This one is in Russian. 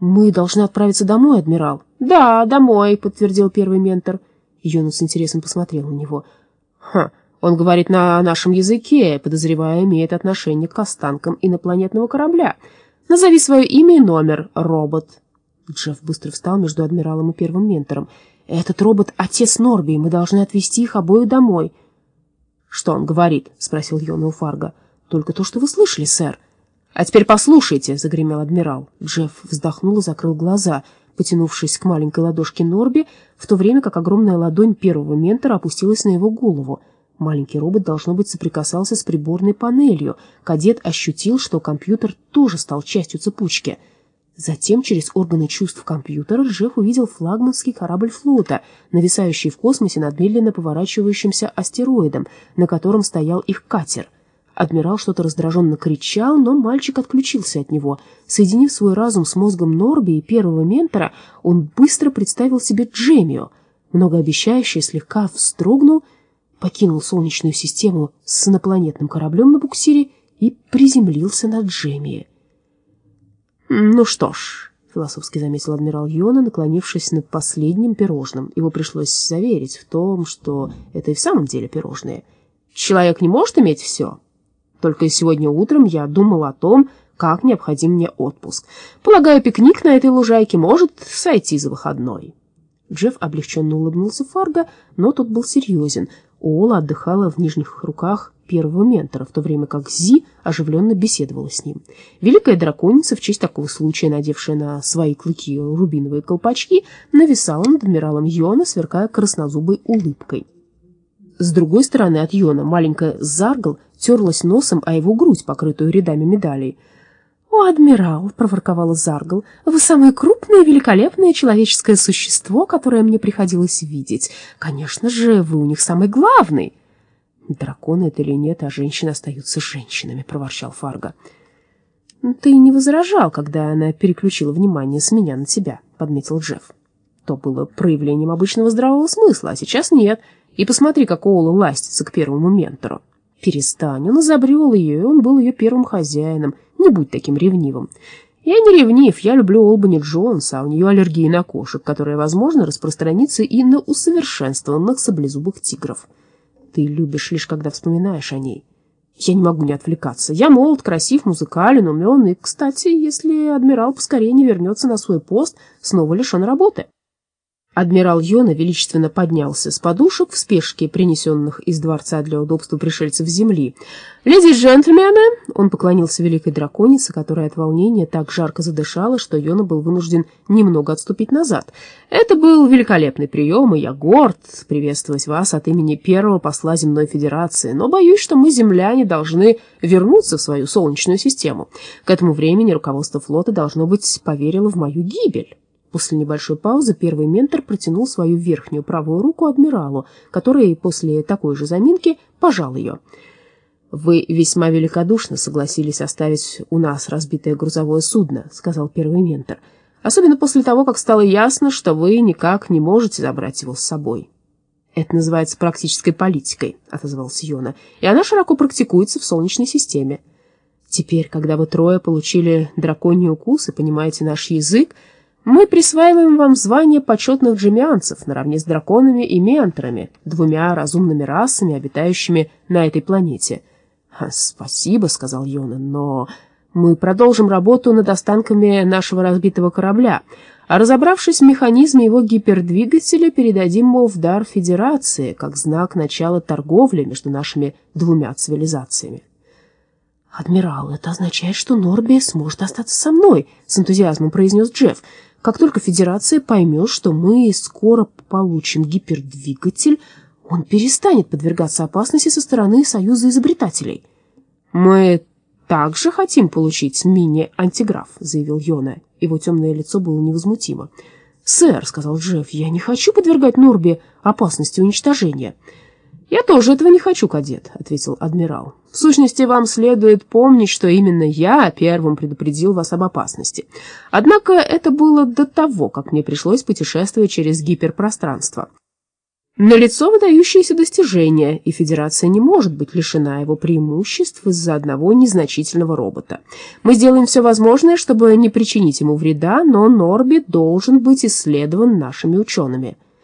«Мы должны отправиться домой, адмирал». «Да, домой», — подтвердил первый ментор. Йона с интересом посмотрел на него. «Ха, он говорит на нашем языке, подозревая, имеет отношение к останкам инопланетного корабля. Назови свое имя и номер, робот». Джефф быстро встал между адмиралом и первым ментором. «Этот робот — отец Норби, и мы должны отвезти их обоих домой». «Что он говорит?» — спросил Йона у Фарго. «Только то, что вы слышали, сэр». «А теперь послушайте», — загремел адмирал. Джефф вздохнул и закрыл глаза, потянувшись к маленькой ладошке Норби, в то время как огромная ладонь первого ментора опустилась на его голову. Маленький робот, должно быть, соприкасался с приборной панелью. Кадет ощутил, что компьютер тоже стал частью цепочки — Затем через органы чувств компьютера Джефф увидел флагманский корабль флота, нависающий в космосе над медленно поворачивающимся астероидом, на котором стоял их катер. Адмирал что-то раздраженно кричал, но мальчик отключился от него. Соединив свой разум с мозгом Норби и первого ментора, он быстро представил себе Джемио. Многообещающий слегка вздрогнул, покинул Солнечную систему с инопланетным кораблем на буксире и приземлился на Джемии. «Ну что ж», — философски заметил адмирал Йона, наклонившись над последним пирожным. Его пришлось заверить в том, что это и в самом деле пирожные. «Человек не может иметь все. Только сегодня утром я думал о том, как необходим мне отпуск. Полагаю, пикник на этой лужайке может сойти за выходной». Джефф облегченно улыбнулся Фарго, но тот был серьезен. Ола отдыхала в нижних руках первого ментора, в то время как Зи оживленно беседовала с ним. Великая драконица, в честь такого случая надевшая на свои клыки рубиновые колпачки, нависала над адмиралом Йона, сверкая краснозубой улыбкой. С другой стороны от Йона маленькая Заргл терлась носом о его грудь, покрытую рядами медалей. «О, адмирал!» — проворковала Заргл. «Вы самое крупное великолепное человеческое существо, которое мне приходилось видеть. Конечно же, вы у них самый главный!» «Драконы это или нет, а женщины остаются женщинами», — проворчал Фарго. «Ты не возражал, когда она переключила внимание с меня на тебя», — подметил Джефф. «То было проявлением обычного здравого смысла, а сейчас нет. И посмотри, как Оула ластится к первому ментору». «Перестань, он изобрел ее, и он был ее первым хозяином. Не будь таким ревнивым». «Я не ревнив, я люблю Олбани Джонса, а у нее аллергия на кошек, которая, возможно, распространится и на усовершенствованных саблезубых тигров». Ты любишь лишь, когда вспоминаешь о ней. Я не могу не отвлекаться. Я молод, красив, музыкален, умен, и, кстати, если адмирал поскорее не вернется на свой пост, снова лишен работы. Адмирал Йона величественно поднялся с подушек в спешке, принесенных из дворца для удобства пришельцев земли. «Леди джентльмены!» Он поклонился великой драконице, которая от волнения так жарко задышала, что Йона был вынужден немного отступить назад. «Это был великолепный прием, и я горд приветствовать вас от имени первого посла Земной Федерации, но боюсь, что мы, земляне, должны вернуться в свою Солнечную систему. К этому времени руководство флота, должно быть, поверило в мою гибель». После небольшой паузы первый ментор протянул свою верхнюю правую руку адмиралу, который после такой же заминки пожал ее. «Вы весьма великодушно согласились оставить у нас разбитое грузовое судно», — сказал первый ментор. «Особенно после того, как стало ясно, что вы никак не можете забрать его с собой». «Это называется практической политикой», — отозвался Йона, «и она широко практикуется в Солнечной системе. Теперь, когда вы трое получили драконий укус и понимаете наш язык, мы присваиваем вам звание почетных джемианцев наравне с драконами и менторами, двумя разумными расами, обитающими на этой планете. «Спасибо», — сказал Йона, — «но мы продолжим работу над останками нашего разбитого корабля, а разобравшись в механизме его гипердвигателя, передадим его в дар Федерации, как знак начала торговли между нашими двумя цивилизациями». «Адмирал, это означает, что Норби сможет остаться со мной», — с энтузиазмом произнес Джефф. Как только Федерация поймет, что мы скоро получим гипердвигатель, он перестанет подвергаться опасности со стороны Союза изобретателей. «Мы также хотим получить мини-антиграф», — заявил Йона. Его темное лицо было невозмутимо. «Сэр», — сказал Джефф, — «я не хочу подвергать Норби опасности уничтожения». «Я тоже этого не хочу, кадет», — ответил адмирал. «В сущности, вам следует помнить, что именно я первым предупредил вас об опасности. Однако это было до того, как мне пришлось путешествовать через гиперпространство. Налицо выдающееся достижение, и Федерация не может быть лишена его преимуществ из-за одного незначительного робота. Мы сделаем все возможное, чтобы не причинить ему вреда, но Норби должен быть исследован нашими учеными».